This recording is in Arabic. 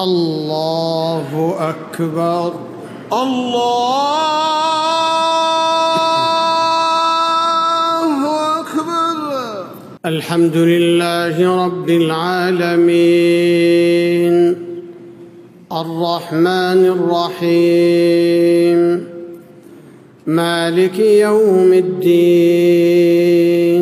الله أكبر الله أكبر الحمد لله رب العالمين الرحمن الرحيم مالك يوم الدين